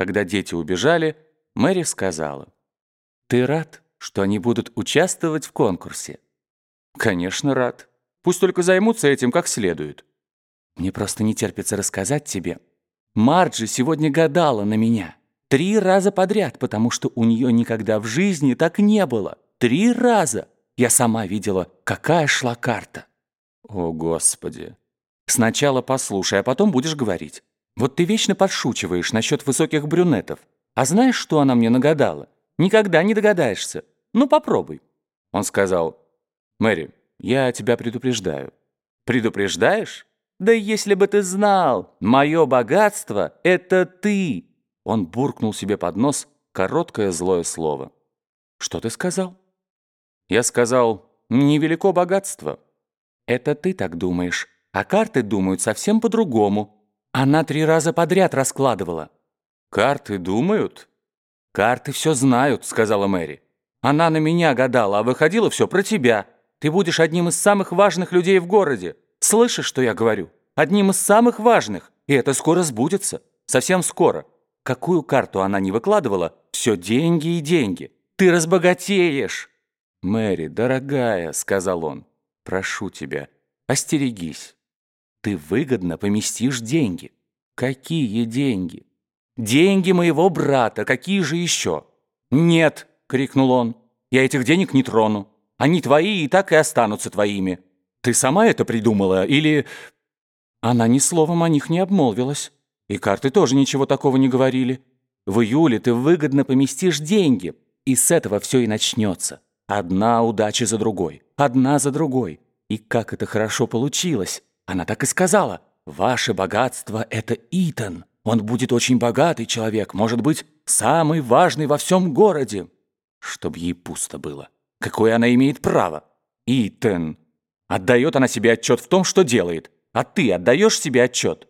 Когда дети убежали, Мэри сказала, «Ты рад, что они будут участвовать в конкурсе?» «Конечно, рад. Пусть только займутся этим как следует». «Мне просто не терпится рассказать тебе. Марджи сегодня гадала на меня. Три раза подряд, потому что у нее никогда в жизни так не было. Три раза. Я сама видела, какая шла карта». «О, Господи!» «Сначала послушай, а потом будешь говорить. Вот ты вечно подшучиваешь насчет высоких брюнетов. А знаешь, что она мне нагадала? Никогда не догадаешься. Ну, попробуй». Он сказал, «Мэри, я тебя предупреждаю». «Предупреждаешь? Да если бы ты знал, мое богатство — это ты!» Он буркнул себе под нос короткое злое слово. «Что ты сказал?» «Я сказал, невелико богатство». «Это ты так думаешь, а карты думают совсем по-другому». Она три раза подряд раскладывала. «Карты думают?» «Карты все знают», — сказала Мэри. «Она на меня гадала, а выходило все про тебя. Ты будешь одним из самых важных людей в городе. Слышишь, что я говорю? Одним из самых важных. И это скоро сбудется. Совсем скоро. Какую карту она не выкладывала, все деньги и деньги. Ты разбогатеешь!» «Мэри, дорогая», — сказал он, — «прошу тебя, остерегись. Ты выгодно поместишь деньги». «Какие деньги?» «Деньги моего брата, какие же еще?» «Нет!» — крикнул он. «Я этих денег не трону. Они твои и так и останутся твоими. Ты сама это придумала или...» Она ни словом о них не обмолвилась. И карты тоже ничего такого не говорили. В июле ты выгодно поместишь деньги, и с этого все и начнется. Одна удача за другой, одна за другой. И как это хорошо получилось. Она так и сказала. «Ваше богатство — это Итан». Он будет очень богатый человек, может быть, самый важный во всем городе. Чтоб ей пусто было. Какое она имеет право? Итан. Отдает она себе отчет в том, что делает. А ты отдаешь себе отчет?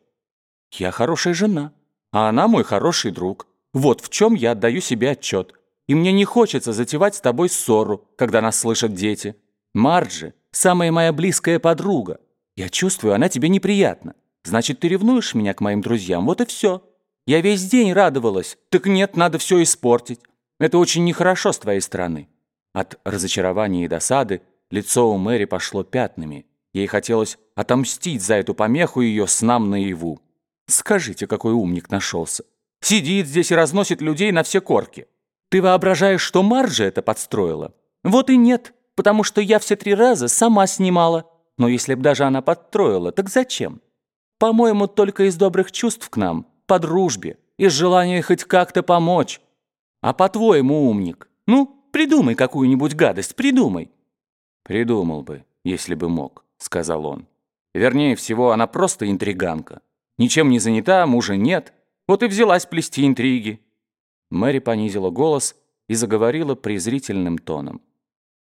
Я хорошая жена, а она мой хороший друг. Вот в чем я отдаю себе отчет. И мне не хочется затевать с тобой ссору, когда нас слышат дети. Марджи – самая моя близкая подруга. Я чувствую, она тебе неприятна. Значит, ты ревнуешь меня к моим друзьям, вот и все. Я весь день радовалась. Так нет, надо все испортить. Это очень нехорошо с твоей стороны». От разочарования и досады лицо у Мэри пошло пятнами. Ей хотелось отомстить за эту помеху ее снам наяву. «Скажите, какой умник нашелся. Сидит здесь и разносит людей на все корки. Ты воображаешь, что Марджи это подстроила? Вот и нет, потому что я все три раза сама снимала. Но если б даже она подстроила, так зачем?» По-моему, только из добрых чувств к нам, по дружбе, из желания хоть как-то помочь. А по-твоему, умник, ну, придумай какую-нибудь гадость, придумай». «Придумал бы, если бы мог», — сказал он. «Вернее всего, она просто интриганка. Ничем не занята, мужа нет. Вот и взялась плести интриги». Мэри понизила голос и заговорила презрительным тоном.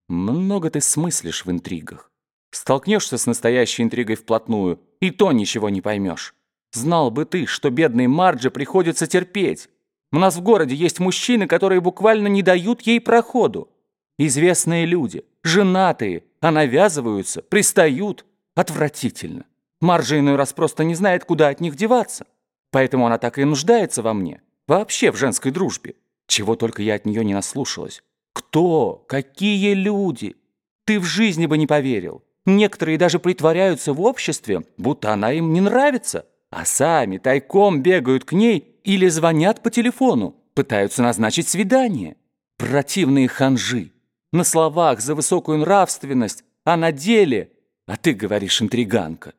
«Много ты смыслишь в интригах. Столкнешься с настоящей интригой вплотную, и то ничего не поймешь. Знал бы ты, что бедной Марджи приходится терпеть. У нас в городе есть мужчины, которые буквально не дают ей проходу. Известные люди, женатые, а навязываются, пристают. Отвратительно. Марджи иной раз просто не знает, куда от них деваться. Поэтому она так и нуждается во мне. Вообще в женской дружбе. Чего только я от нее не наслушалась. Кто? Какие люди? Ты в жизни бы не поверил. Некоторые даже притворяются в обществе, будто она им не нравится, а сами тайком бегают к ней или звонят по телефону, пытаются назначить свидание. Противные ханжи. На словах за высокую нравственность, а на деле, а ты говоришь интриганка.